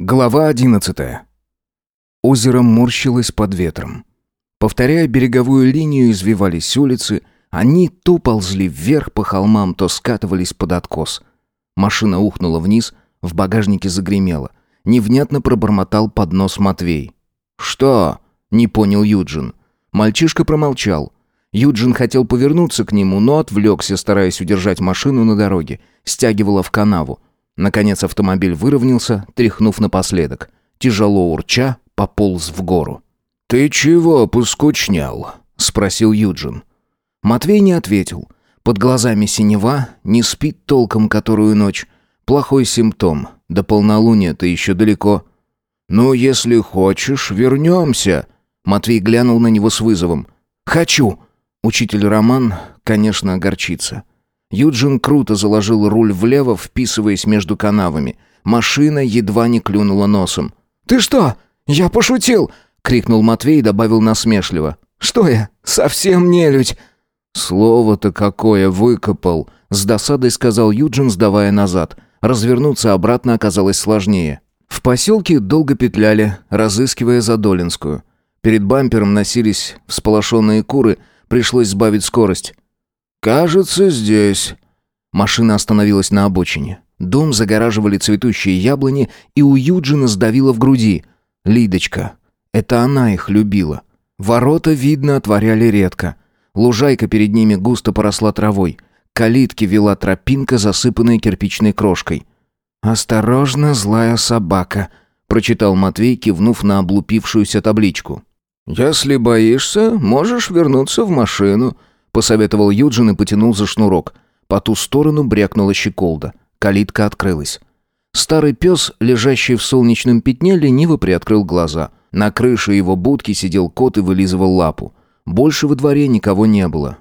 Глава одиннадцатая. Озеро морщилось под ветром. Повторяя береговую линию, извивались улицы, они то ползли вверх по холмам, то скатывались под откос. Машина ухнула вниз, в багажнике загремело. Невнятно пробормотал под нос Матвей. «Что?» — не понял Юджин. Мальчишка промолчал. Юджин хотел повернуться к нему, но отвлекся, стараясь удержать машину на дороге. Стягивала в канаву. Наконец автомобиль выровнялся, тряхнув напоследок. Тяжело урча, пополз в гору. «Ты чего поскучнял?» — спросил Юджин. Матвей не ответил. Под глазами синева, не спит толком которую ночь. Плохой симптом. До полнолуния-то еще далеко. «Ну, если хочешь, вернемся». Матвей глянул на него с вызовом. «Хочу!» Учитель Роман, конечно, огорчится. Юджин круто заложил руль влево, вписываясь между канавами. Машина едва не клюнула носом. «Ты что? Я пошутил!» — крикнул Матвей и добавил насмешливо. «Что я? Совсем не людь!» «Слово-то какое выкопал!» — с досадой сказал Юджин, сдавая назад. Развернуться обратно оказалось сложнее. В поселке долго петляли, разыскивая Задолинскую. Перед бампером носились всполошенные куры, пришлось сбавить скорость. «Кажется, здесь». Машина остановилась на обочине. Дом загораживали цветущие яблони, и у Юджина сдавило в груди. Лидочка. Это она их любила. Ворота, видно, отворяли редко. Лужайка перед ними густо поросла травой. Калитки вела тропинка, засыпанная кирпичной крошкой. «Осторожно, злая собака», — прочитал Матвей, кивнув на облупившуюся табличку. «Если боишься, можешь вернуться в машину», посоветовал Юджин и потянул за шнурок. По ту сторону брякнула щеколда. Калитка открылась. Старый пес, лежащий в солнечном пятне, лениво приоткрыл глаза. На крыше его будки сидел кот и вылизывал лапу. Больше во дворе никого не было.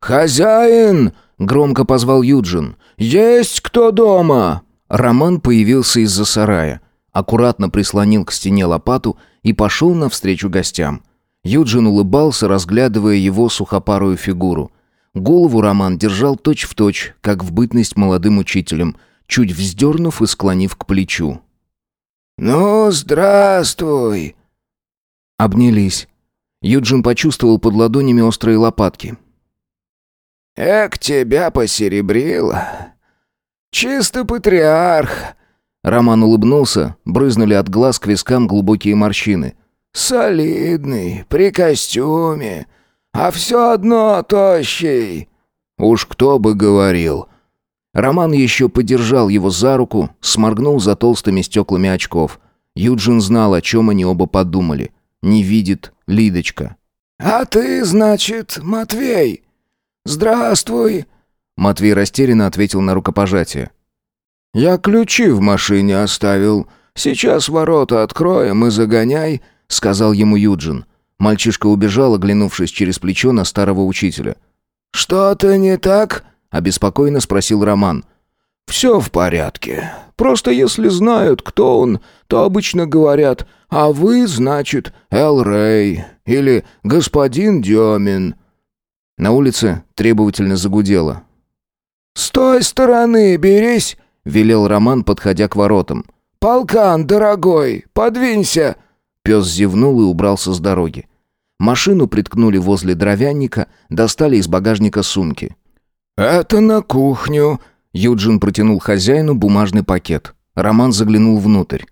«Хозяин!» — громко позвал Юджин. «Есть кто дома?» Роман появился из-за сарая. Аккуратно прислонил к стене лопату и пошел навстречу гостям. Юджин улыбался, разглядывая его сухопарую фигуру. Голову Роман держал точь-в-точь, точь, как в бытность молодым учителем, чуть вздернув и склонив к плечу. «Ну, здравствуй!» Обнялись. Юджин почувствовал под ладонями острые лопатки. «Эк, тебя посеребрило! Чисто патриарх!» Роман улыбнулся, брызнули от глаз к вискам глубокие морщины. «Солидный, при костюме, а все одно тощий». «Уж кто бы говорил». Роман еще подержал его за руку, сморгнул за толстыми стеклами очков. Юджин знал, о чем они оба подумали. Не видит Лидочка. «А ты, значит, Матвей? Здравствуй!» Матвей растерянно ответил на рукопожатие. «Я ключи в машине оставил. Сейчас ворота откроем и загоняй сказал ему Юджин. Мальчишка убежал, оглянувшись через плечо на старого учителя. «Что-то не так?» — обеспокоенно спросил Роман. «Все в порядке. Просто если знают, кто он, то обычно говорят, а вы, значит, Эл Рэй или господин Демин». На улице требовательно загудело. «С той стороны берись!» — велел Роман, подходя к воротам. «Полкан, дорогой, подвинься!» Пес зевнул и убрался с дороги. Машину приткнули возле дровянника, достали из багажника сумки. «Это на кухню», — Юджин протянул хозяину бумажный пакет. Роман заглянул внутрь.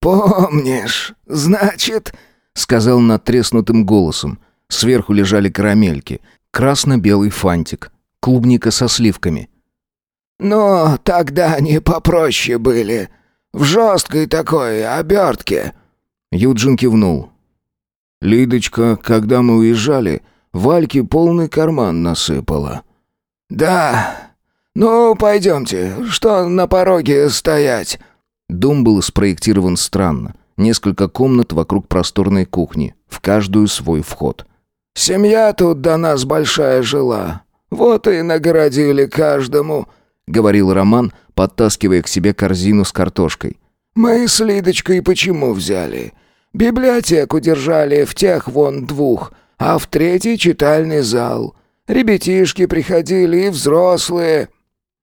«Помнишь, значит...» — сказал надтреснутым голосом. Сверху лежали карамельки. Красно-белый фантик. Клубника со сливками. «Но тогда они попроще были. В жесткой такой обертке». Юджин кивнул. «Лидочка, когда мы уезжали, Вальке полный карман насыпала». «Да. Ну, пойдемте. Что на пороге стоять?» Дом был спроектирован странно. Несколько комнат вокруг просторной кухни, в каждую свой вход. «Семья тут до нас большая жила. Вот и нагородили каждому», — говорил Роман, подтаскивая к себе корзину с картошкой. «Мы с Лидочкой почему взяли? Библиотеку держали в тех вон двух, а в третий читальный зал. Ребятишки приходили и взрослые».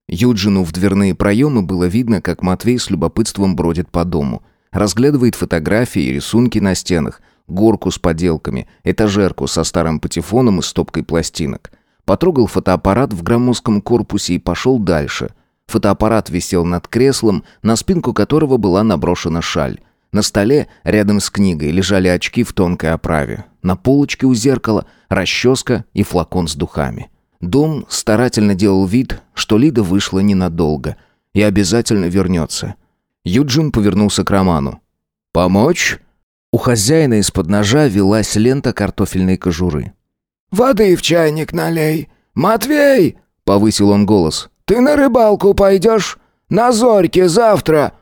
Юджину в дверные проемы было видно, как Матвей с любопытством бродит по дому. разглядывает фотографии и рисунки на стенах, горку с поделками, этажерку со старым патефоном и стопкой пластинок. Потрогал фотоаппарат в громоздком корпусе и пошел дальше. Фотоаппарат висел над креслом, на спинку которого была наброшена шаль. На столе, рядом с книгой, лежали очки в тонкой оправе. На полочке у зеркала расческа и флакон с духами. Дом старательно делал вид, что Лида вышла ненадолго и обязательно вернется. Юджин повернулся к Роману. «Помочь?» У хозяина из-под ножа велась лента картофельной кожуры. «Воды в чайник налей! Матвей!» — повысил он голос. «Ты на рыбалку пойдешь? На зорьке завтра!»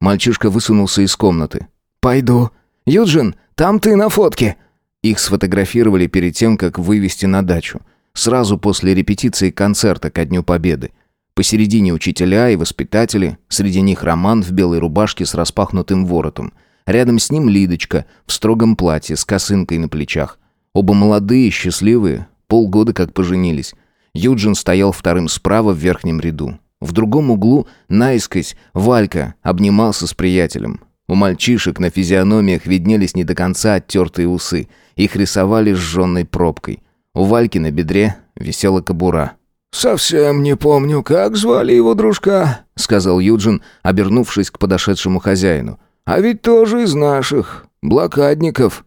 Мальчишка высунулся из комнаты. «Пойду. Юджин, там ты на фотке!» Их сфотографировали перед тем, как вывести на дачу. Сразу после репетиции концерта ко Дню Победы. Посередине учителя и воспитатели, среди них Роман в белой рубашке с распахнутым воротом. Рядом с ним Лидочка в строгом платье с косынкой на плечах. Оба молодые, счастливые, полгода как поженились. Юджин стоял вторым справа в верхнем ряду. В другом углу, наискось, Валька обнимался с приятелем. У мальчишек на физиономиях виднелись не до конца оттертые усы. Их рисовали сжженной пробкой. У Вальки на бедре висела кобура. «Совсем не помню, как звали его дружка», — сказал Юджин, обернувшись к подошедшему хозяину. «А ведь тоже из наших, блокадников».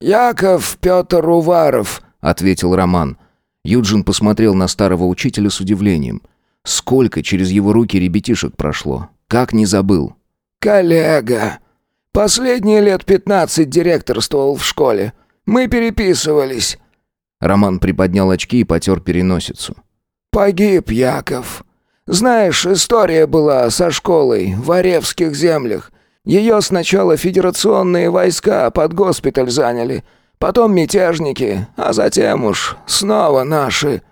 «Яков Петр Уваров», — ответил Роман. Юджин посмотрел на старого учителя с удивлением. Сколько через его руки ребятишек прошло. Как не забыл. «Коллега. Последние лет пятнадцать директорствовал в школе. Мы переписывались». Роман приподнял очки и потер переносицу. «Погиб Яков. Знаешь, история была со школой в Оревских землях. Ее сначала федерационные войска под госпиталь заняли, потом мятежники, а затем уж снова наши».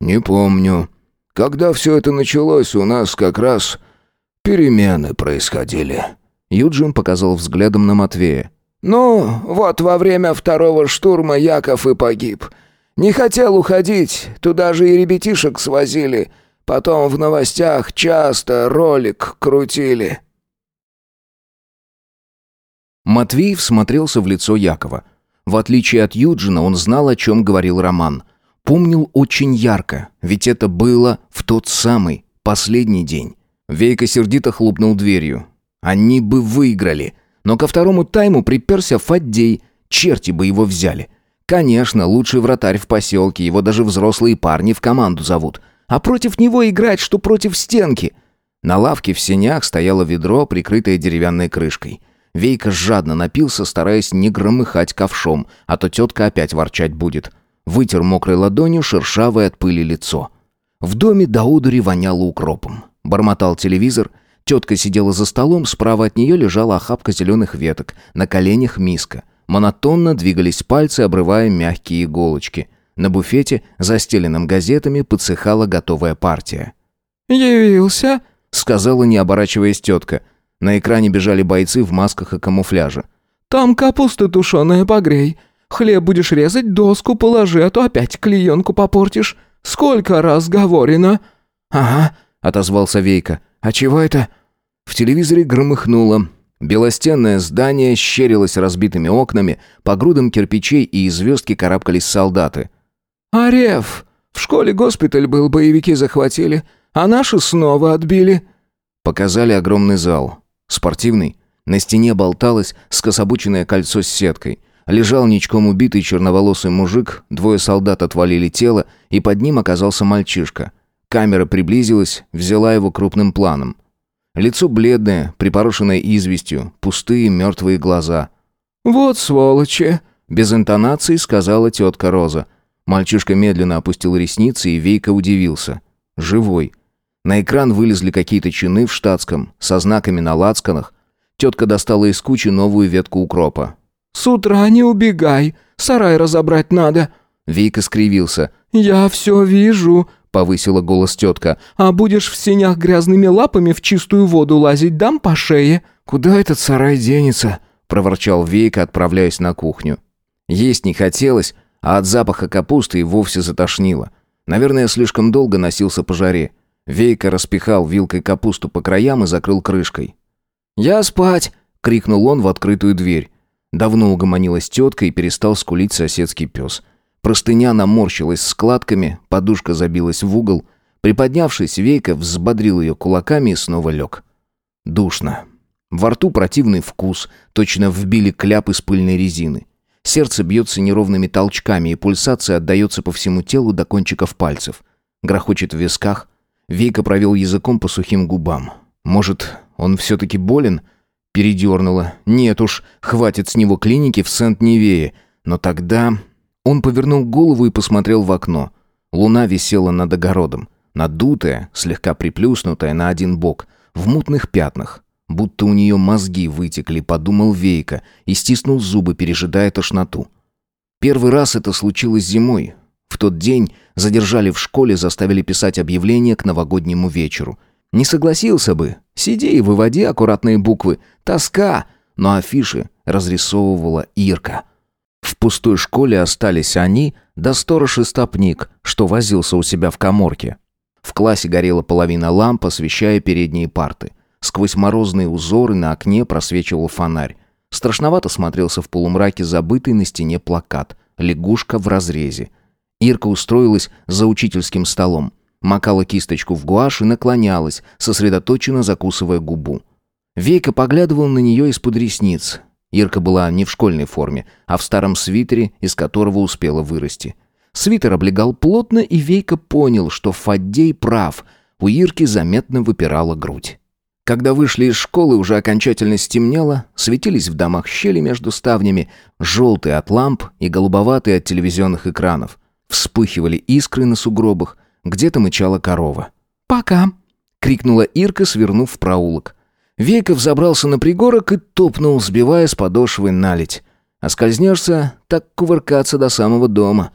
«Не помню. Когда все это началось, у нас как раз перемены происходили». Юджин показал взглядом на Матвея. «Ну, вот во время второго штурма Яков и погиб. Не хотел уходить, туда же и ребятишек свозили. Потом в новостях часто ролик крутили». Матвей всмотрелся в лицо Якова. В отличие от Юджина, он знал, о чем говорил Роман. Помнил очень ярко, ведь это было в тот самый последний день. Вейка сердито хлопнул дверью. Они бы выиграли. Но ко второму тайму приперся Фаддей. Черти бы его взяли. Конечно, лучший вратарь в поселке, его даже взрослые парни в команду зовут. А против него играть, что против стенки. На лавке в сенях стояло ведро, прикрытое деревянной крышкой. Вейка жадно напился, стараясь не громыхать ковшом, а то тетка опять ворчать будет. Вытер мокрой ладонью шершавое от пыли лицо. В доме до удури воняло укропом. Бормотал телевизор. Тетка сидела за столом, справа от нее лежала охапка зеленых веток, на коленях миска. Монотонно двигались пальцы, обрывая мягкие иголочки. На буфете, застеленном газетами, подсыхала готовая партия. «Явился?» — сказала, не оборачиваясь тетка. На экране бежали бойцы в масках и камуфляже. «Там капуста тушеная, погрей. Хлеб будешь резать, доску положи, а то опять клеенку попортишь. Сколько раз говорено?» «Ага», — отозвался Вейка. «А чего это?» В телевизоре громыхнуло. Белостенное здание щерилось разбитыми окнами, по грудам кирпичей и звездки карабкались солдаты. «Ареф! В школе госпиталь был, боевики захватили, а наши снова отбили». Показали огромный зал. Спортивный. На стене болталось скособоченное кольцо с сеткой. Лежал ничком убитый черноволосый мужик, двое солдат отвалили тело, и под ним оказался мальчишка. Камера приблизилась, взяла его крупным планом. Лицо бледное, припорошенное известью, пустые мертвые глаза. «Вот сволочи!» — без интонации сказала тетка Роза. Мальчишка медленно опустил ресницы, и Вейка удивился. «Живой!» На экран вылезли какие-то чины в штатском, со знаками на лацканах. Тетка достала из кучи новую ветку укропа. «С утра не убегай, сарай разобрать надо». Вейка скривился. «Я все вижу», — повысила голос тетка. «А будешь в сенях грязными лапами в чистую воду лазить, дам по шее». «Куда этот сарай денется?» — проворчал Вейка, отправляясь на кухню. Есть не хотелось, а от запаха капусты и вовсе затошнило. Наверное, слишком долго носился по жаре. Вейка распихал вилкой капусту по краям и закрыл крышкой. «Я спать!» крикнул он в открытую дверь. Давно угомонилась тетка и перестал скулить соседский пес. Простыня наморщилась складками, подушка забилась в угол. Приподнявшись, Вейка взбодрил ее кулаками и снова лег. Душно. Во рту противный вкус, точно вбили кляп из пыльной резины. Сердце бьется неровными толчками, и пульсация отдается по всему телу до кончиков пальцев. Грохочет в висках. Вейка провел языком по сухим губам. Может, он все-таки болен? Передернуло. Нет уж, хватит с него клиники в Сент-Невее. Но тогда... Он повернул голову и посмотрел в окно. Луна висела над огородом. Надутая, слегка приплюснутая на один бок, в мутных пятнах. Будто у нее мозги вытекли, подумал Вейка и стиснул зубы, пережидая тошноту. Первый раз это случилось зимой. В тот день задержали в школе, заставили писать объявление к новогоднему вечеру. Не согласился бы. Сиди и выводи аккуратные буквы. Тоска. Но афиши разрисовывала Ирка. В пустой школе остались они, да сторож и стопник, что возился у себя в коморке. В классе горела половина ламп, освещая передние парты. Сквозь морозные узоры на окне просвечивал фонарь. Страшновато смотрелся в полумраке забытый на стене плакат «Лягушка в разрезе». Ирка устроилась за учительским столом. Макала кисточку в гуашь и наклонялась, сосредоточенно закусывая губу. Вейка поглядывал на нее из-под ресниц. Ирка была не в школьной форме, а в старом свитере, из которого успела вырасти. Свитер облегал плотно, и Вейка понял, что Фаддей прав. У Ирки заметно выпирала грудь. Когда вышли из школы, уже окончательно стемнело, светились в домах щели между ставнями, желтые от ламп и голубоватые от телевизионных экранов. Вспыхивали искры на сугробах, где-то мычала корова. «Пока!» — крикнула Ирка, свернув в проулок. Вейка взобрался на пригорок и топнул, сбивая с подошвы наледь. А скользнешься, так кувыркаться до самого дома.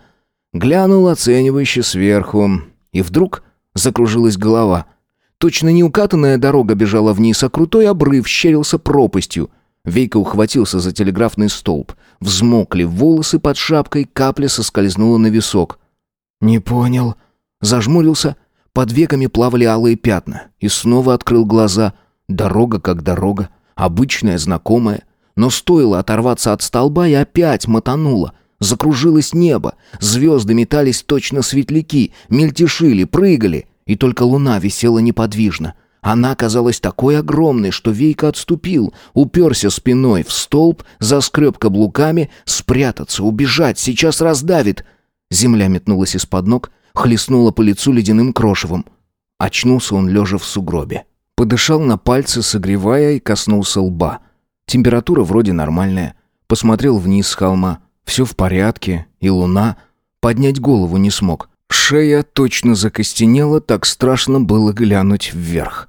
Глянул оценивающе сверху, и вдруг закружилась голова — Точно неукатанная дорога бежала вниз, а крутой обрыв щерился пропастью. Вейка ухватился за телеграфный столб. Взмокли волосы под шапкой, капля соскользнула на висок. «Не понял». Зажмурился. Под веками плавали алые пятна. И снова открыл глаза. Дорога как дорога. Обычная, знакомая. Но стоило оторваться от столба и опять мотануло. Закружилось небо. Звезды метались точно светляки. Мельтешили, прыгали и только луна висела неподвижно. Она казалась такой огромной, что Вейка отступил, уперся спиной в столб, заскреб каблуками, спрятаться, убежать, сейчас раздавит. Земля метнулась из-под ног, хлестнула по лицу ледяным крошевом. Очнулся он лежа в сугробе. Подышал на пальцы, согревая, и коснулся лба. Температура вроде нормальная. Посмотрел вниз с холма. Все в порядке, и луна. Поднять голову не смог. Шея точно закостенела, так страшно было глянуть вверх.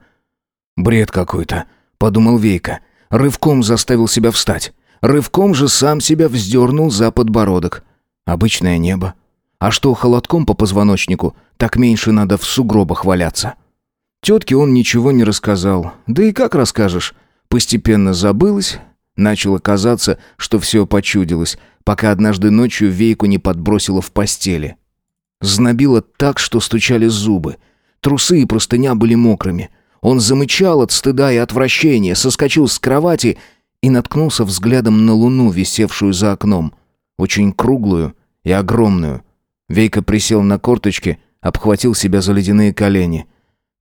«Бред какой-то», — подумал Вейка. Рывком заставил себя встать. Рывком же сам себя вздернул за подбородок. Обычное небо. А что холодком по позвоночнику, так меньше надо в сугробах валяться. Тетке он ничего не рассказал. Да и как расскажешь? Постепенно забылось. Начало казаться, что все почудилось, пока однажды ночью Вейку не подбросило в постели. Знобило так, что стучали зубы. Трусы и простыня были мокрыми. Он замычал от стыда и отвращения, соскочил с кровати и наткнулся взглядом на луну, висевшую за окном. Очень круглую и огромную. Вейка присел на корточки, обхватил себя за ледяные колени.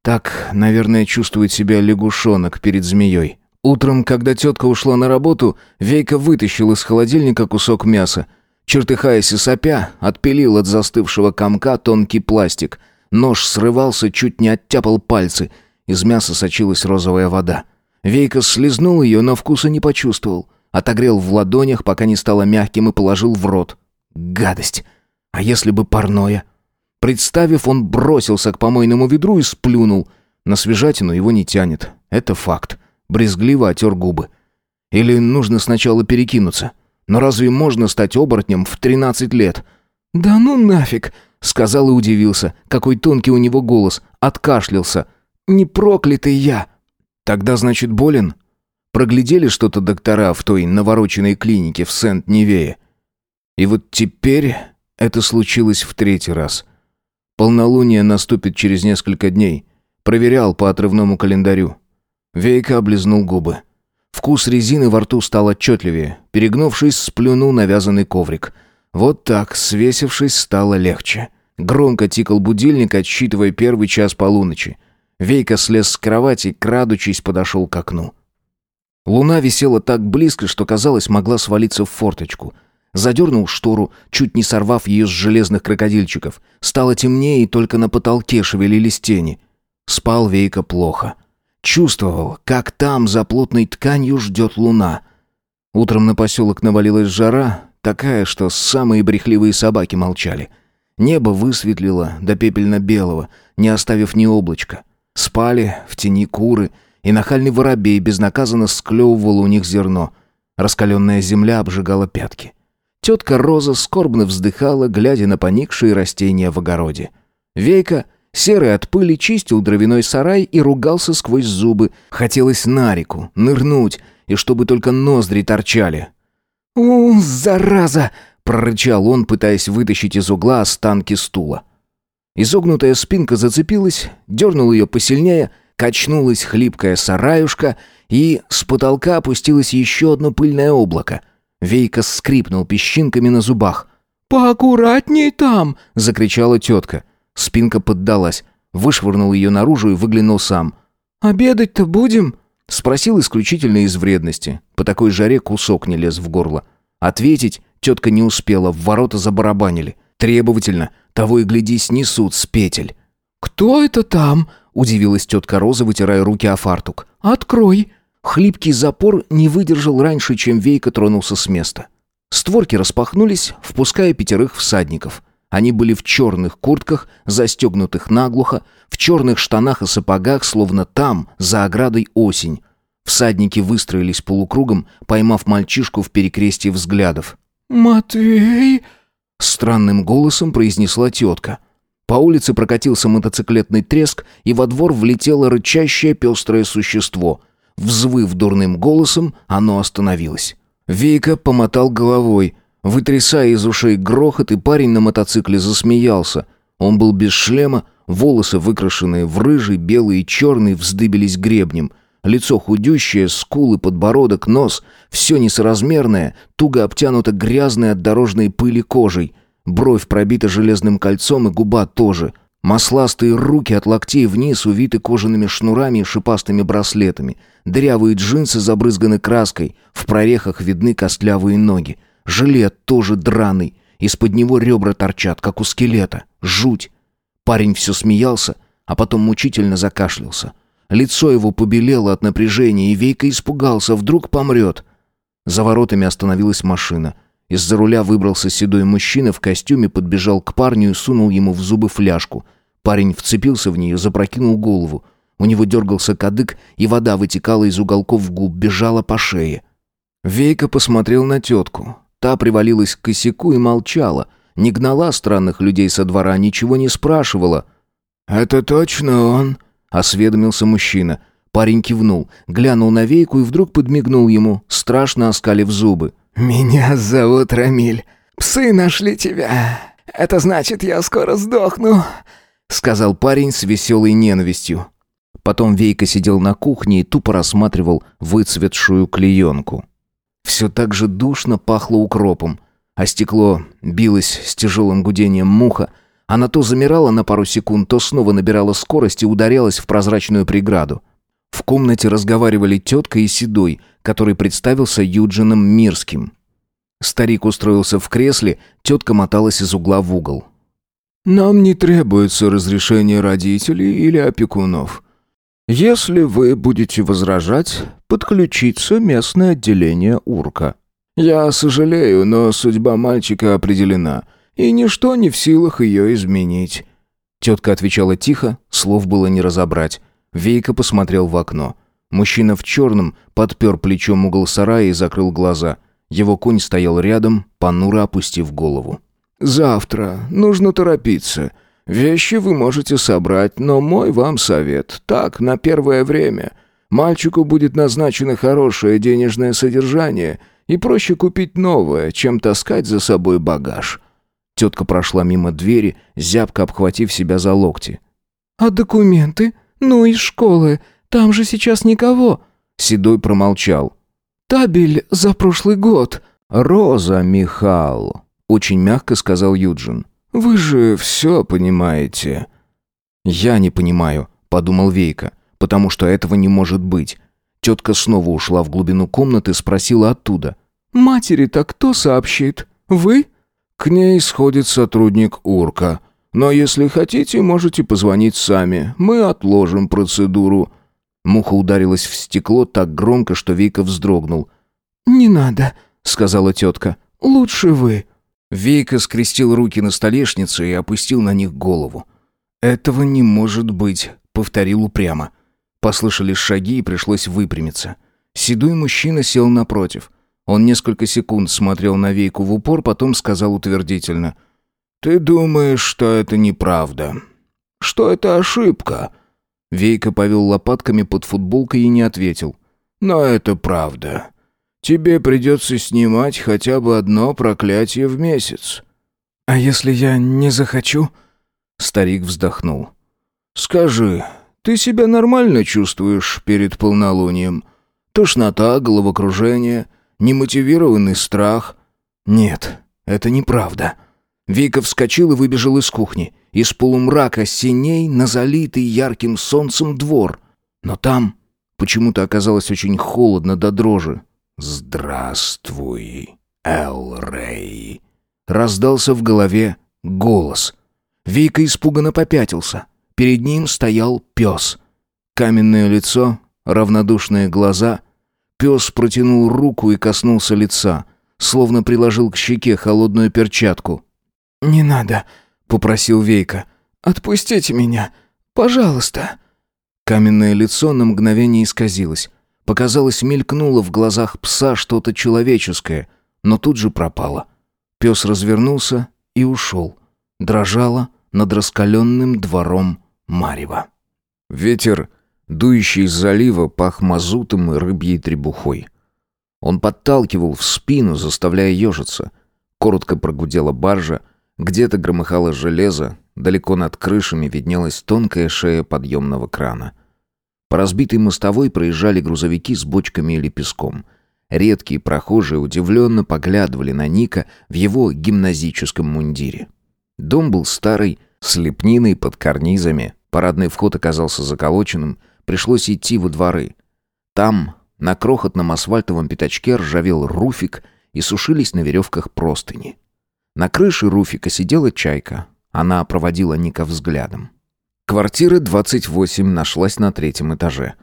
Так, наверное, чувствует себя лягушонок перед змеей. Утром, когда тетка ушла на работу, Вейка вытащил из холодильника кусок мяса. Чертыхаясь и сопя, отпилил от застывшего комка тонкий пластик. Нож срывался, чуть не оттяпал пальцы. Из мяса сочилась розовая вода. Вейка слезнул ее, но вкуса не почувствовал. Отогрел в ладонях, пока не стало мягким, и положил в рот. Гадость! А если бы парное? Представив, он бросился к помойному ведру и сплюнул. На свежатину его не тянет. Это факт. Брезгливо отер губы. Или нужно сначала перекинуться? Но разве можно стать оборотнем в 13 лет? Да ну нафиг, сказал и удивился, какой тонкий у него голос, откашлялся. Не проклятый я. Тогда значит болен? Проглядели что-то доктора в той навороченной клинике в Сент-Невее. И вот теперь это случилось в третий раз. Полнолуние наступит через несколько дней. Проверял по отрывному календарю. Вейка облизнул губы. Вкус резины во рту стал отчетливее. Перегнувшись, сплюнул навязанный коврик. Вот так, свесившись, стало легче. Громко тикал будильник, отсчитывая первый час полуночи. Вейка слез с кровати, крадучись, подошел к окну. Луна висела так близко, что, казалось, могла свалиться в форточку. Задернул штору, чуть не сорвав ее с железных крокодильчиков. Стало темнее, и только на потолке шевелились тени. Спал Вейка плохо. Чувствовал, как там за плотной тканью ждет луна. Утром на поселок навалилась жара, такая, что самые брехливые собаки молчали. Небо высветлило до пепельно-белого, не оставив ни облачка. Спали в тени куры, и нахальный воробей безнаказанно склевывал у них зерно. Раскаленная земля обжигала пятки. Тетка Роза скорбно вздыхала, глядя на поникшие растения в огороде. Вейка — Серый от пыли чистил дровяной сарай и ругался сквозь зубы. Хотелось на реку, нырнуть, и чтобы только ноздри торчали. «У, зараза!» — прорычал он, пытаясь вытащить из угла останки стула. Изогнутая спинка зацепилась, дернул ее посильнее, качнулась хлипкая сараюшка, и с потолка опустилось еще одно пыльное облако. Вейка скрипнул песчинками на зубах. «Поаккуратней там!» — закричала тетка. Спинка поддалась. Вышвырнул ее наружу и выглянул сам. «Обедать-то будем?» Спросил исключительно из вредности. По такой жаре кусок не лез в горло. Ответить тетка не успела, в ворота забарабанили. Требовательно, того и гляди, снесут с петель. «Кто это там?» – удивилась тетка Роза, вытирая руки о фартук. «Открой!» Хлипкий запор не выдержал раньше, чем Вейка тронулся с места. Створки распахнулись, впуская пятерых всадников. Они были в черных куртках, застегнутых наглухо, в черных штанах и сапогах, словно там, за оградой осень. Всадники выстроились полукругом, поймав мальчишку в перекрестии взглядов. «Матвей!» — странным голосом произнесла тетка. По улице прокатился мотоциклетный треск, и во двор влетело рычащее пестрое существо. Взвыв дурным голосом, оно остановилось. Вика помотал головой — Вытрясая из ушей грохот, и парень на мотоцикле засмеялся. Он был без шлема, волосы, выкрашенные в рыжий, белый и черный, вздыбились гребнем. Лицо худющее, скулы, подбородок, нос — все несоразмерное, туго обтянуто грязной от дорожной пыли кожей. Бровь пробита железным кольцом и губа тоже. Масластые руки от локтей вниз увиты кожаными шнурами и шипастыми браслетами. Дырявые джинсы забрызганы краской, в прорехах видны костлявые ноги. Жилет тоже драный. Из-под него ребра торчат, как у скелета. Жуть. Парень все смеялся, а потом мучительно закашлялся. Лицо его побелело от напряжения, и Вейка испугался, вдруг помрет. За воротами остановилась машина. Из-за руля выбрался седой мужчина в костюме, подбежал к парню и сунул ему в зубы фляжку. Парень вцепился в нее, запрокинул голову. У него дергался кадык, и вода вытекала из уголков губ, бежала по шее. Вейка посмотрел на тетку. Та привалилась к косяку и молчала. Не гнала странных людей со двора, ничего не спрашивала. «Это точно он?» — осведомился мужчина. Парень кивнул, глянул на Вейку и вдруг подмигнул ему, страшно оскалив зубы. «Меня зовут Рамиль. Псы нашли тебя. Это значит, я скоро сдохну», — сказал парень с веселой ненавистью. Потом Вейка сидел на кухне и тупо рассматривал выцветшую клеенку. Все так же душно пахло укропом, а стекло билось с тяжелым гудением муха. Она то замирала на пару секунд, то снова набирала скорость и ударялась в прозрачную преграду. В комнате разговаривали тетка и Седой, который представился Юджином Мирским. Старик устроился в кресле, тетка моталась из угла в угол. «Нам не требуется разрешение родителей или опекунов. Если вы будете возражать, подключится местное отделение УРКа. Я сожалею, но судьба мальчика определена, и ничто не в силах ее изменить». Тетка отвечала тихо, слов было не разобрать. Вейка посмотрел в окно. Мужчина в черном подпер плечом угол сарая и закрыл глаза. Его конь стоял рядом, понуро опустив голову. «Завтра. Нужно торопиться. Вещи вы можете собрать, но мой вам совет. Так, на первое время. Мальчику будет назначено хорошее денежное содержание, и проще купить новое, чем таскать за собой багаж». Тетка прошла мимо двери, зябко обхватив себя за локти. «А документы? Ну, из школы. Там же сейчас никого». Седой промолчал. табель за прошлый год». «Роза Михал», — очень мягко сказал Юджин. «Вы же все понимаете». «Я не понимаю», — подумал Вейка, «потому что этого не может быть». Тетка снова ушла в глубину комнаты, спросила оттуда. «Матери-то кто сообщит? Вы?» «К ней сходит сотрудник Урка. Но если хотите, можете позвонить сами. Мы отложим процедуру». Муха ударилась в стекло так громко, что Вейка вздрогнул. «Не надо», — сказала тетка. «Лучше вы». Вейка скрестил руки на столешнице и опустил на них голову. «Этого не может быть», — повторил упрямо. Послышались шаги и пришлось выпрямиться. Седой мужчина сел напротив. Он несколько секунд смотрел на Вейку в упор, потом сказал утвердительно. «Ты думаешь, что это неправда? Что это ошибка?» Вейка повел лопатками под футболкой и не ответил. «Но это правда. Тебе придется снимать хотя бы одно проклятие в месяц». «А если я не захочу?» Старик вздохнул. «Скажи, ты себя нормально чувствуешь перед полнолунием? Тошнота, головокружение, немотивированный страх?» «Нет, это неправда». Вика вскочил и выбежал из кухни. Из полумрака синей на залитый ярким солнцем двор. Но там почему-то оказалось очень холодно до дрожи. «Здравствуй, Эл-Рэй!» Раздался в голове голос. Вика испуганно попятился. Перед ним стоял пес. Каменное лицо, равнодушные глаза. Пес протянул руку и коснулся лица, словно приложил к щеке холодную перчатку. «Не надо», — попросил Вейка. «Отпустите меня, пожалуйста». Каменное лицо на мгновение исказилось. Показалось, мелькнуло в глазах пса что-то человеческое, но тут же пропало. Пес развернулся и ушел. Дрожало над раскаленным двором Марева. Ветер, дующий из залива, пах мазутом и рыбьей требухой. Он подталкивал в спину, заставляя ежиться. Коротко прогудела баржа, где-то громыхало железо, далеко над крышами виднелась тонкая шея подъемного крана. По разбитой мостовой проезжали грузовики с бочками или песком. Редкие прохожие удивленно поглядывали на Ника в его гимназическом мундире. Дом был старый, с лепниной под карнизами. Парадный вход оказался заколоченным, пришлось идти во дворы. Там, на крохотном асфальтовом пятачке, ржавел руфик и сушились на веревках простыни. На крыше Руфика сидела чайка. Она проводила Ника взглядом. Квартира 28 нашлась на третьем этаже.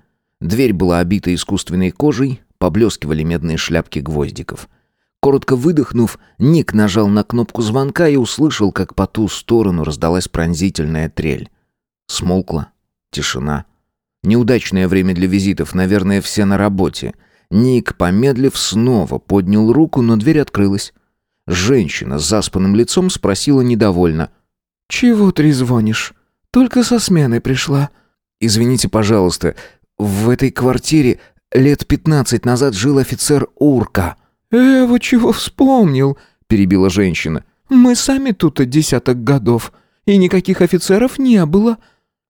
Дверь была обита искусственной кожей, поблескивали медные шляпки гвоздиков. Коротко выдохнув, Ник нажал на кнопку звонка и услышал, как по ту сторону раздалась пронзительная трель. Смолкла. Тишина. Неудачное время для визитов, наверное, все на работе. Ник, помедлив, снова поднял руку, но дверь открылась. Женщина с заспанным лицом спросила недовольно. «Чего трезвонишь? Только со смены пришла». «Извините, пожалуйста, в этой квартире лет пятнадцать назад жил офицер Урка». «Э, вот чего вспомнил?» – перебила женщина. «Мы сами тут от десяток годов, и никаких офицеров не было».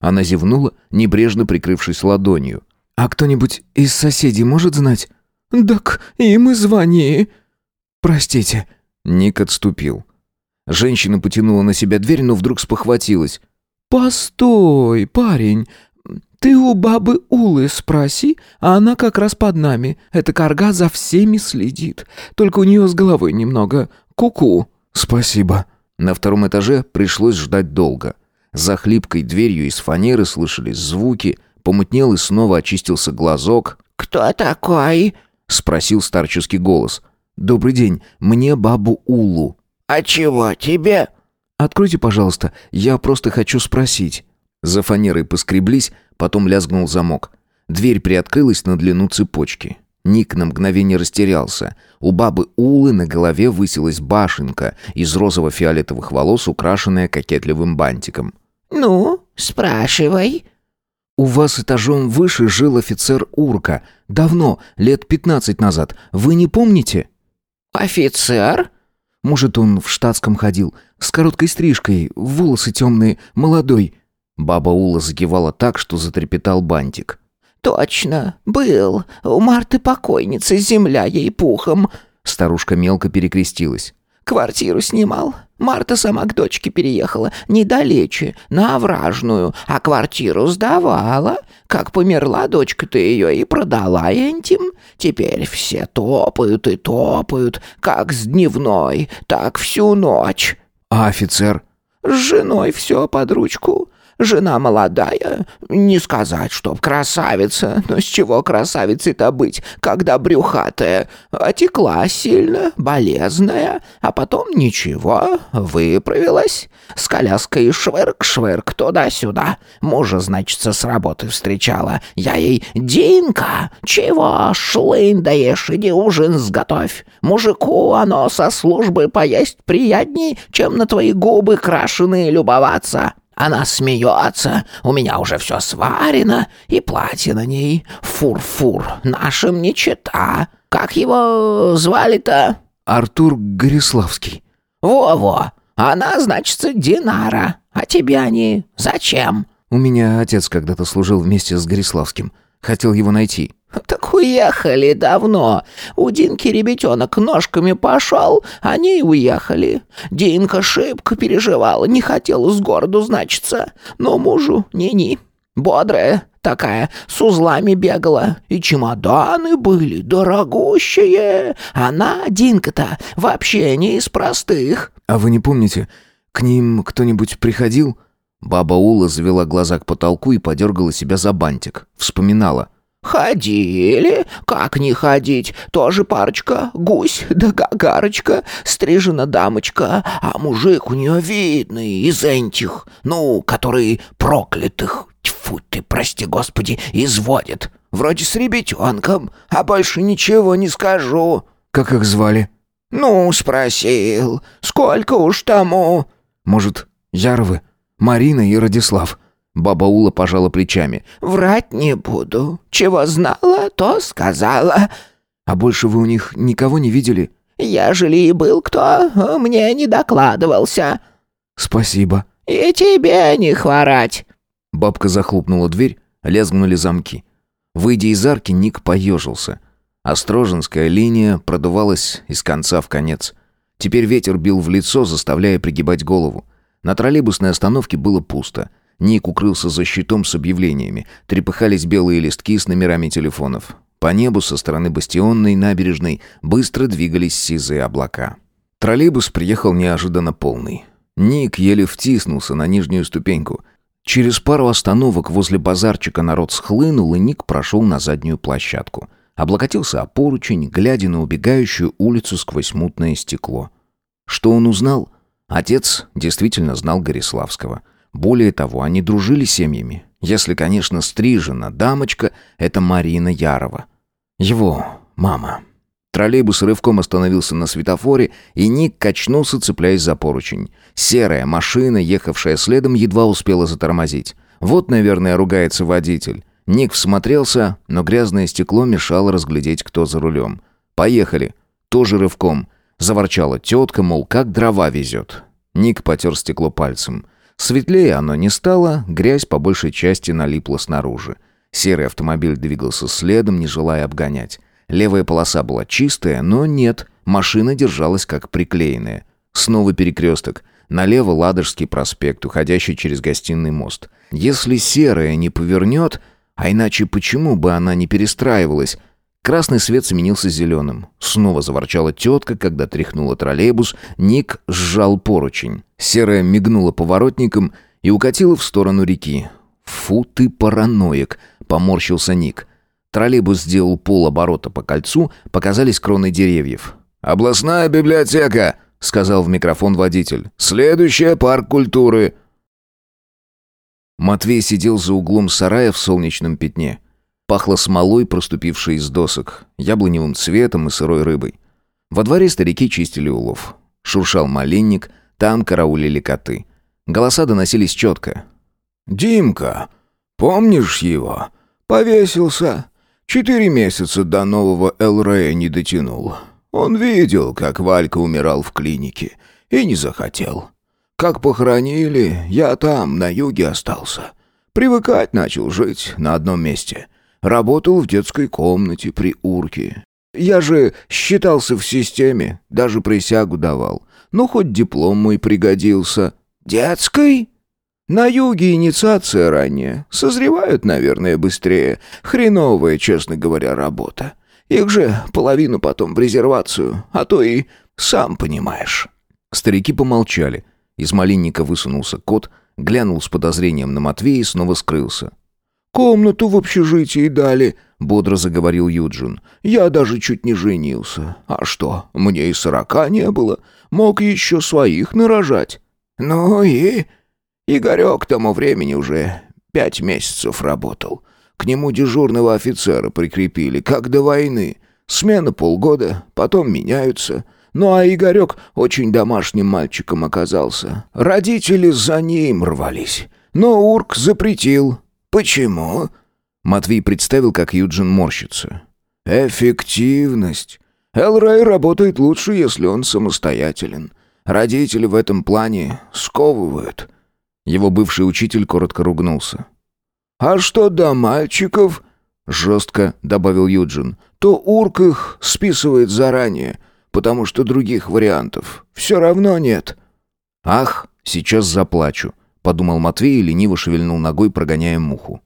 Она зевнула, небрежно прикрывшись ладонью. «А кто-нибудь из соседей может знать?» «Так им и звони». «Простите», Ник отступил. Женщина потянула на себя дверь, но вдруг спохватилась. «Постой, парень, ты у бабы Улы спроси, а она как раз под нами. Эта корга за всеми следит. Только у нее с головой немного куку». -ку. «Спасибо». На втором этаже пришлось ждать долго. За хлипкой дверью из фанеры слышались звуки, помутнел и снова очистился глазок. «Кто такой?» — спросил старческий голос. «Добрый день, мне бабу Улу». «А чего тебе?» «Откройте, пожалуйста, я просто хочу спросить». За фанерой поскреблись, потом лязгнул замок. Дверь приоткрылась на длину цепочки. Ник на мгновение растерялся. У бабы Улы на голове высилась башенка из розово-фиолетовых волос, украшенная кокетливым бантиком. «Ну, спрашивай». «У вас этажом выше жил офицер Урка. Давно, лет пятнадцать назад. Вы не помните?» «Офицер?» «Может, он в штатском ходил, с короткой стрижкой, волосы темные, молодой». Баба Ула закивала так, что затрепетал бантик. точно, был. У Марты покойницы, земля ей пухом». Старушка мелко перекрестилась. Квартиру снимал. Марта сама к дочке переехала, недалече, на Овражную, а квартиру сдавала. Как померла дочка-то ее и продала этим. Теперь все топают и топают, как с дневной, так всю ночь. А офицер? С женой все под ручку. Жена молодая, не сказать, чтоб красавица, но с чего красавицей-то быть, когда брюхатая, отекла сильно, болезная, а потом ничего, выправилась. С коляской швырк-швырк туда-сюда. Мужа, значится, с работы встречала. Я ей, Динка, чего шлындаешь, иди ужин сготовь. Мужику оно со службы поесть приятней, чем на твои губы крашеные любоваться. Она смеется, у меня уже все сварено, и платье на ней. Фур-фур, нашим не чета. Как его звали-то? Артур Гориславский. Во-во, она, значится, Динара. А тебе они зачем? У меня отец когда-то служил вместе с Гориславским. Хотел его найти. «Так уехали давно. У Динки ребятенок ножками пошел, они и уехали. Динка шибко переживала, не хотела с городу значиться. Но мужу ни-ни. Бодрая такая, с узлами бегала. И чемоданы были дорогущие. Она, Динка-то, вообще не из простых». «А вы не помните, к ним кто-нибудь приходил?» Баба Ула завела глаза к потолку и подергала себя за бантик. Вспоминала. «Ходили? Как не ходить? Тоже парочка, гусь да гагарочка, стрижена дамочка, а мужик у нее видный, из этих, ну, которые проклятых, тьфу ты, прости господи, изводят. Вроде с ребятенком, а больше ничего не скажу». «Как их звали?» «Ну, спросил. Сколько уж тому?» «Может, Яровы, Марина и Радислав?» Баба Ула пожала плечами. «Врать не буду. Чего знала, то сказала». «А больше вы у них никого не видели?» «Ежели и был кто, мне не докладывался». «Спасибо». «И тебе не хворать». Бабка захлопнула дверь, лязгнули замки. Выйдя из арки, Ник поежился. Остроженская линия продувалась из конца в конец. Теперь ветер бил в лицо, заставляя пригибать голову. На троллейбусной остановке было пусто — Ник укрылся за щитом с объявлениями. Трепыхались белые листки с номерами телефонов. По небу со стороны бастионной набережной быстро двигались сизые облака. Троллейбус приехал неожиданно полный. Ник еле втиснулся на нижнюю ступеньку. Через пару остановок возле базарчика народ схлынул, и Ник прошел на заднюю площадку. Облокотился о поручень, глядя на убегающую улицу сквозь мутное стекло. Что он узнал? Отец действительно знал Гориславского — более того, они дружили семьями. Если, конечно, стрижена дамочка — это Марина Ярова. Его мама. Троллейбус рывком остановился на светофоре, и Ник качнулся, цепляясь за поручень. Серая машина, ехавшая следом, едва успела затормозить. Вот, наверное, ругается водитель. Ник всмотрелся, но грязное стекло мешало разглядеть, кто за рулем. «Поехали!» Тоже рывком. Заворчала тетка, мол, как дрова везет. Ник потер стекло пальцем. Светлее оно не стало, грязь по большей части налипла снаружи. Серый автомобиль двигался следом, не желая обгонять. Левая полоса была чистая, но нет, машина держалась как приклеенная. Снова перекресток. Налево Ладожский проспект, уходящий через гостиный мост. Если серая не повернет, а иначе почему бы она не перестраивалась, Красный свет сменился зеленым. Снова заворчала тетка, когда тряхнула троллейбус. Ник сжал поручень. Серая мигнула поворотником и укатила в сторону реки. «Фу ты параноик!» — поморщился Ник. Троллейбус сделал полоборота по кольцу, показались кроны деревьев. «Областная библиотека!» — сказал в микрофон водитель. «Следующая парк культуры!» Матвей сидел за углом сарая в солнечном пятне. Пахло смолой, проступившей из досок, яблоневым цветом и сырой рыбой. Во дворе старики чистили улов. Шуршал малинник, там караулили коты. Голоса доносились четко. «Димка, помнишь его? Повесился. Четыре месяца до нового Эл-Рэя не дотянул. Он видел, как Валька умирал в клинике, и не захотел. Как похоронили, я там, на юге остался. Привыкать начал жить на одном месте. Работал в детской комнате при Урке. Я же считался в системе, даже присягу давал. Ну, хоть диплом мой пригодился. Детской? На юге инициация ранняя. Созревают, наверное, быстрее. Хреновая, честно говоря, работа. Их же половину потом в резервацию, а то и сам понимаешь». Старики помолчали. Из малинника высунулся кот, глянул с подозрением на Матвея и снова скрылся. «Комнату в общежитии дали», — бодро заговорил Юджин. «Я даже чуть не женился. А что, мне и сорока не было. Мог еще своих нарожать. Ну и...» Игорек к тому времени уже пять месяцев работал. К нему дежурного офицера прикрепили, как до войны. Смена полгода, потом меняются. Ну а Игорек очень домашним мальчиком оказался. Родители за ним рвались. Но Урк запретил. Почему? Матвей представил, как Юджин морщится. Эффективность. Элрей работает лучше, если он самостоятелен. Родители в этом плане сковывают. Его бывший учитель коротко ругнулся. «А что до мальчиков?» — жестко добавил Юджин. «То Урк их списывает заранее, потому что других вариантов все равно нет». «Ах, сейчас заплачу», — подумал Матвей и лениво шевельнул ногой, прогоняя муху.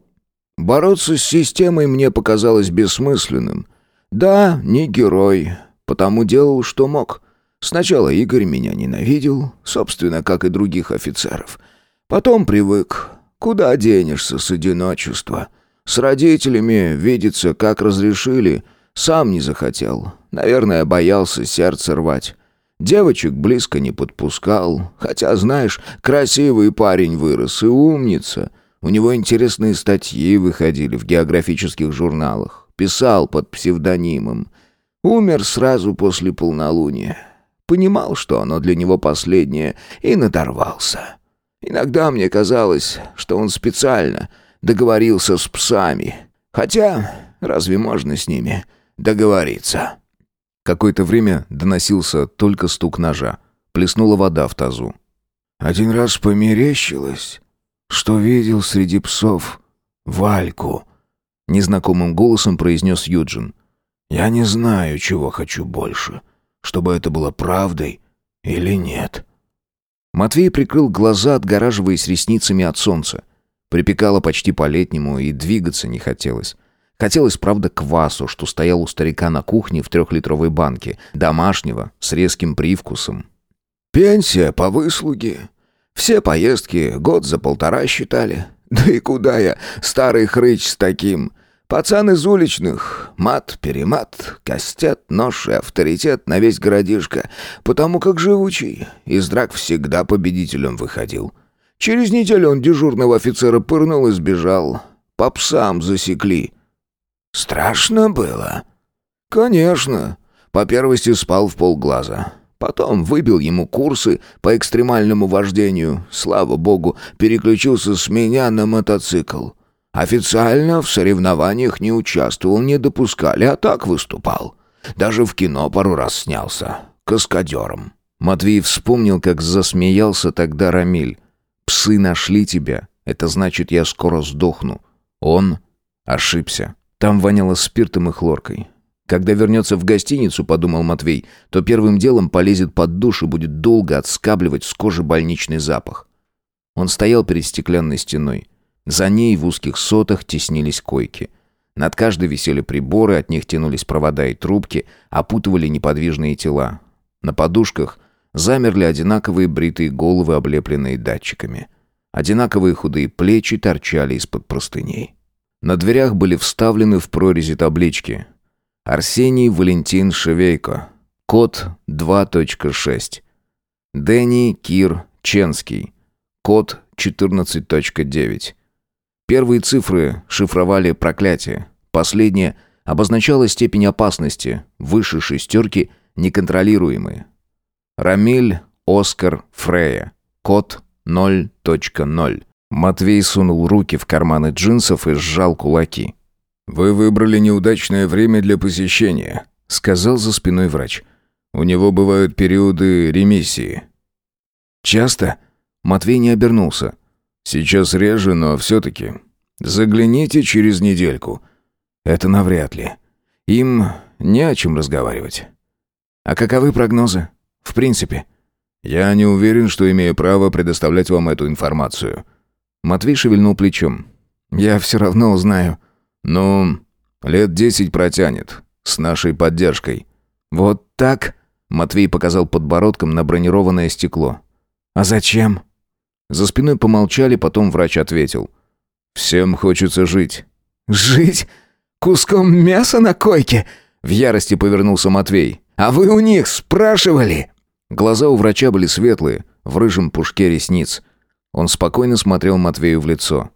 «Бороться с системой мне показалось бессмысленным. Да, не герой, потому делал, что мог. Сначала Игорь меня ненавидел, собственно, как и других офицеров. Потом привык. Куда денешься с одиночества? С родителями видеться, как разрешили, сам не захотел. Наверное, боялся сердце рвать. Девочек близко не подпускал, хотя, знаешь, красивый парень вырос и умница. У него интересные статьи выходили в географических журналах. Писал под псевдонимом. Умер сразу после полнолуния. Понимал, что оно для него последнее, и надорвался. Иногда мне казалось, что он специально договорился с псами. Хотя, разве можно с ними договориться? Какое-то время доносился только стук ножа. Плеснула вода в тазу. Один раз померещилось, что видел среди псов Вальку. Незнакомым голосом произнес Юджин. Я не знаю, чего хочу больше. Чтобы это было правдой или нет. Матвей прикрыл глаза, отгораживаясь ресницами от солнца. Припекало почти по-летнему, и двигаться не хотелось. Хотелось, правда, квасу, что стоял у старика на кухне в трехлитровой банке, домашнего, с резким привкусом. «Пенсия по выслуге. Все поездки год за полтора считали. Да и куда я, старый хрыч с таким? Пацан из уличных. Мат-перемат, костят, нож и авторитет на весь городишко. Потому как живучий. Из драк всегда победителем выходил. Через неделю он дежурного офицера пырнул и сбежал. По псам засекли. Страшно было? Конечно. По первости спал в полглаза. Потом выбил ему курсы по экстремальному вождению. Слава богу, переключился с меня на мотоцикл. Официально в соревнованиях не участвовал, не допускали, а так выступал. Даже в кино пару раз снялся. Каскадером. Матвей вспомнил, как засмеялся тогда Рамиль. «Псы нашли тебя. Это значит, я скоро сдохну». Он ошибся. Там воняло спиртом и хлоркой. Когда вернется в гостиницу, подумал Матвей, то первым делом полезет под душ и будет долго отскабливать с кожи больничный запах. Он стоял перед стеклянной стеной. За ней в узких сотах теснились койки. Над каждой висели приборы, от них тянулись провода и трубки, опутывали неподвижные тела. На подушках замерли одинаковые бритые головы, облепленные датчиками. Одинаковые худые плечи торчали из-под простыней. На дверях были вставлены в прорези таблички. Арсений Валентин Шевейко. Код 2.6. Дэнни Кир Ченский. Код 14.9. Первые цифры шифровали проклятие. Последнее обозначало степень опасности, выше шестерки, неконтролируемые. Рамиль Оскар Фрея. Код 0.0. Матвей сунул руки в карманы джинсов и сжал кулаки. «Вы выбрали неудачное время для посещения», — сказал за спиной врач. «У него бывают периоды ремиссии». «Часто?» Матвей не обернулся. Сейчас реже, но все-таки. Загляните через недельку. Это навряд ли. Им не о чем разговаривать. А каковы прогнозы? В принципе. Я не уверен, что имею право предоставлять вам эту информацию. Матвей шевельнул плечом. Я все равно узнаю. Ну, лет десять протянет. С нашей поддержкой. Вот так? Матвей показал подбородком на бронированное стекло. А зачем? За спиной помолчали, потом врач ответил. «Всем хочется жить». «Жить? Куском мяса на койке?» В ярости повернулся Матвей. «А вы у них спрашивали?» Глаза у врача были светлые, в рыжем пушке ресниц. Он спокойно смотрел Матвею в лицо.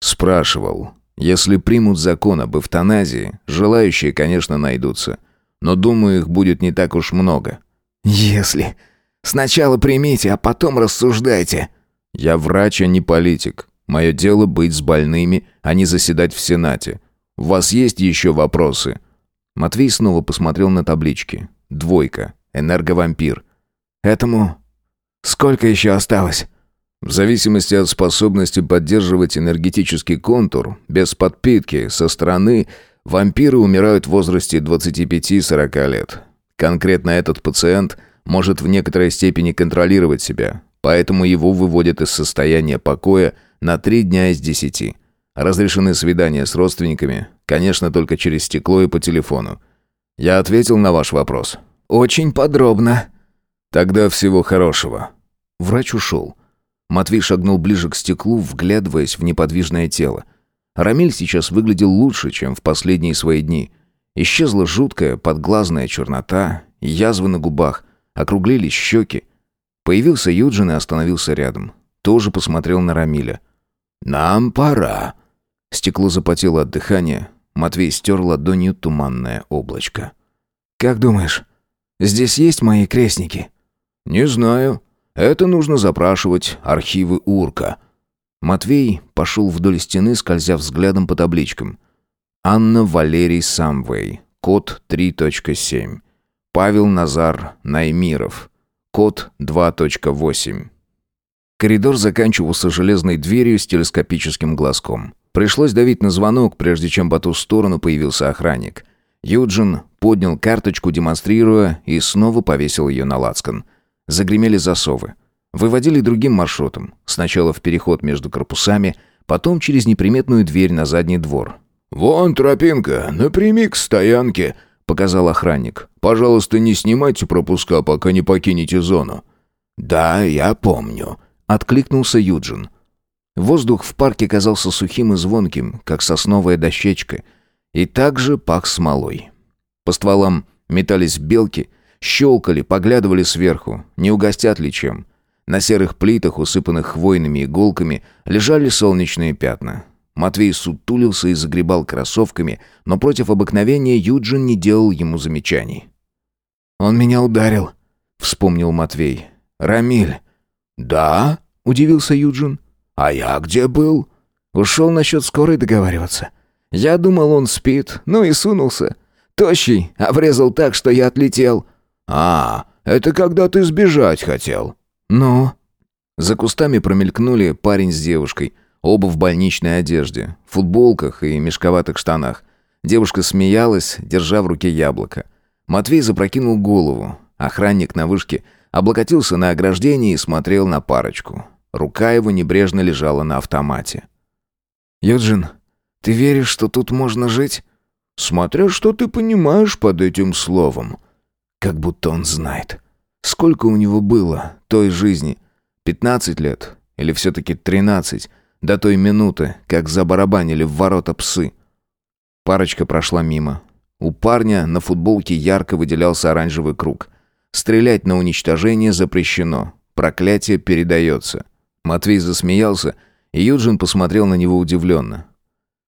«Спрашивал. Если примут закон об эвтаназии, желающие, конечно, найдутся. Но, думаю, их будет не так уж много». «Если. Сначала примите, а потом рассуждайте». «Я врач, а не политик. Мое дело быть с больными, а не заседать в Сенате. У вас есть еще вопросы?» Матвей снова посмотрел на таблички. «Двойка. Энерговампир». «Этому сколько еще осталось?» В зависимости от способности поддерживать энергетический контур, без подпитки, со стороны, вампиры умирают в возрасте 25-40 лет. Конкретно этот пациент может в некоторой степени контролировать себя, поэтому его выводят из состояния покоя на 3 дня из 10. Разрешены свидания с родственниками, конечно, только через стекло и по телефону. Я ответил на ваш вопрос. Очень подробно. Тогда всего хорошего. Врач ушел. Матвей шагнул ближе к стеклу, вглядываясь в неподвижное тело. Рамиль сейчас выглядел лучше, чем в последние свои дни. Исчезла жуткая подглазная чернота, язвы на губах, округлились щеки. Появился Юджин и остановился рядом. Тоже посмотрел на Рамиля. «Нам пора». Стекло запотело от дыхания. Матвей стер ладонью туманное облачко. «Как думаешь, здесь есть мои крестники?» «Не знаю. Это нужно запрашивать архивы Урка». Матвей пошел вдоль стены, скользя взглядом по табличкам. Анна Валерий Самвей, код 3.7. Павел Назар Наймиров, код 2.8. Коридор заканчивался железной дверью с телескопическим глазком. Пришлось давить на звонок, прежде чем по ту сторону появился охранник. Юджин поднял карточку, демонстрируя, и снова повесил ее на лацкан. Загремели засовы. Выводили другим маршрутом. Сначала в переход между корпусами, потом через неприметную дверь на задний двор. «Вон тропинка, напрямик к стоянке», — показал охранник. «Пожалуйста, не снимайте пропуска, пока не покинете зону». «Да, я помню», — откликнулся Юджин. Воздух в парке казался сухим и звонким, как сосновая дощечка, и также пах смолой. По стволам метались белки, щелкали, поглядывали сверху, не угостят ли чем. На серых плитах, усыпанных хвойными иголками, лежали солнечные пятна. Матвей сутулился и загребал кроссовками, но против обыкновения Юджин не делал ему замечаний. «Он меня ударил», — вспомнил Матвей. «Рамиль». «Да?» — удивился Юджин. «А я где был?» «Ушел насчет скорой договариваться. Я думал, он спит, ну и сунулся. Тощий, обрезал так, что я отлетел». «А, это когда ты сбежать хотел?» «Ну?» За кустами промелькнули парень с девушкой, оба в больничной одежде, футболках и мешковатых штанах. Девушка смеялась, держа в руке яблоко. Матвей запрокинул голову. Охранник на вышке облокотился на ограждение и смотрел на парочку. Рука его небрежно лежала на автомате. «Юджин, ты веришь, что тут можно жить?» «Смотря что ты понимаешь под этим словом». Как будто он знает. Сколько у него было той жизни? Пятнадцать лет? Или все-таки тринадцать? До той минуты, как забарабанили в ворота псы. Парочка прошла мимо. У парня на футболке ярко выделялся оранжевый круг. Стрелять на уничтожение запрещено. Проклятие передается. Матвей засмеялся, и Юджин посмотрел на него удивленно.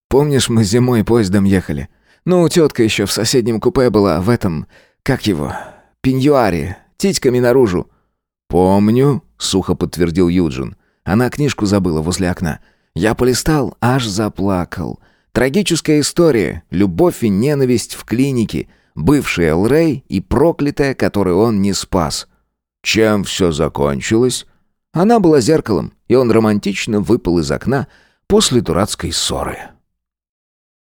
«Помнишь, мы зимой поездом ехали? Ну, тетка еще в соседнем купе была, в этом... Как его? Пеньюаре. Титьками наружу». «Помню», — сухо подтвердил Юджин. Она книжку забыла возле окна. Я полистал, аж заплакал. Трагическая история. Любовь и ненависть в клинике. Бывший Элрей и проклятая, которую он не спас. Чем все закончилось? Она была зеркалом, и он романтично выпал из окна после дурацкой ссоры.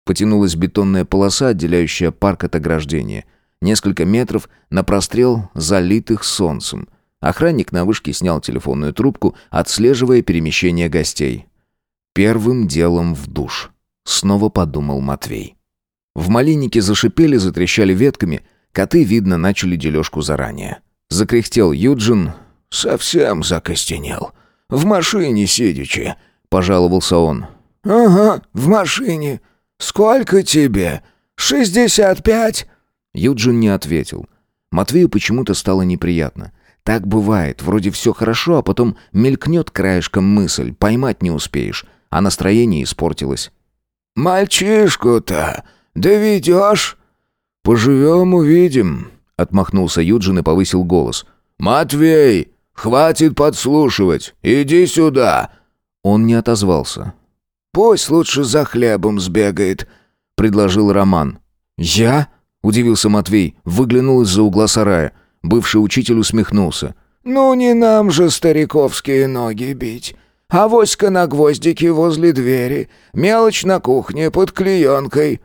Потянулась бетонная полоса, отделяющая парк от ограждения. Несколько метров на прострел залитых солнцем. Охранник на вышке снял телефонную трубку, отслеживая перемещение гостей. Первым делом в душ. Снова подумал Матвей. В малиннике зашипели, затрещали ветками. Коты, видно, начали дележку заранее. Закряхтел Юджин. «Совсем закостенел. В машине сидячи», — пожаловался он. «Ага, в машине. Сколько тебе? Шестьдесят пять?» Юджин не ответил. Матвею почему-то стало неприятно. Так бывает, вроде все хорошо, а потом мелькнет краешком мысль, поймать не успеешь, а настроение испортилось. «Мальчишку-то доведешь?» «Поживем, увидим», — отмахнулся Юджин и повысил голос. «Матвей, хватит подслушивать, иди сюда!» Он не отозвался. «Пусть лучше за хлебом сбегает», — предложил Роман. «Я?» — удивился Матвей, выглянул из-за угла сарая. Бывший учитель усмехнулся. «Ну не нам же стариковские ноги бить. Авоська на гвоздике возле двери, мелочь на кухне под клеенкой».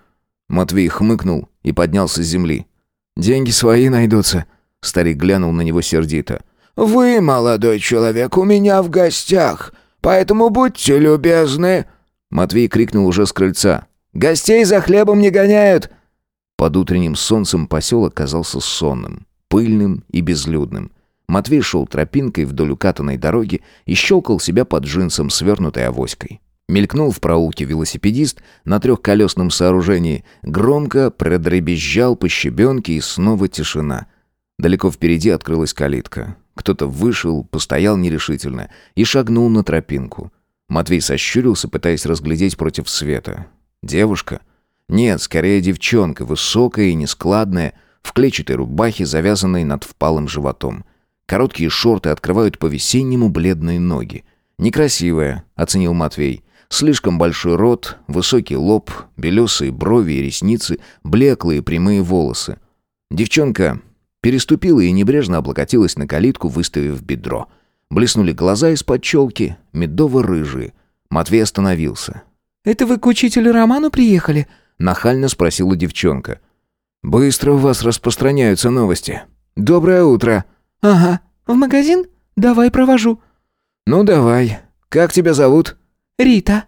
Матвей хмыкнул и поднялся с земли. «Деньги свои найдутся». Старик глянул на него сердито. «Вы, молодой человек, у меня в гостях, поэтому будьте любезны». Матвей крикнул уже с крыльца. «Гостей за хлебом не гоняют!» Под утренним солнцем поселок казался сонным пыльным и безлюдным. Матвей шел тропинкой вдоль укатанной дороги и щелкал себя под джинсом, свернутой авоськой. Мелькнул в проулке велосипедист на трехколесном сооружении, громко продребезжал по щебенке и снова тишина. Далеко впереди открылась калитка. Кто-то вышел, постоял нерешительно и шагнул на тропинку. Матвей сощурился, пытаясь разглядеть против света. Девушка? Нет, скорее девчонка, высокая и нескладная, в клетчатой рубахе, завязанной над впалым животом. Короткие шорты открывают по-весеннему бледные ноги. «Некрасивая», — оценил Матвей. «Слишком большой рот, высокий лоб, белесые брови и ресницы, блеклые прямые волосы». Девчонка переступила и небрежно облокотилась на калитку, выставив бедро. Блеснули глаза из-под челки, медово-рыжие. Матвей остановился. «Это вы к учителю Роману приехали?» Нахально спросила девчонка. «Быстро у вас распространяются новости. Доброе утро». «Ага. В магазин? Давай провожу». «Ну, давай. Как тебя зовут?» «Рита».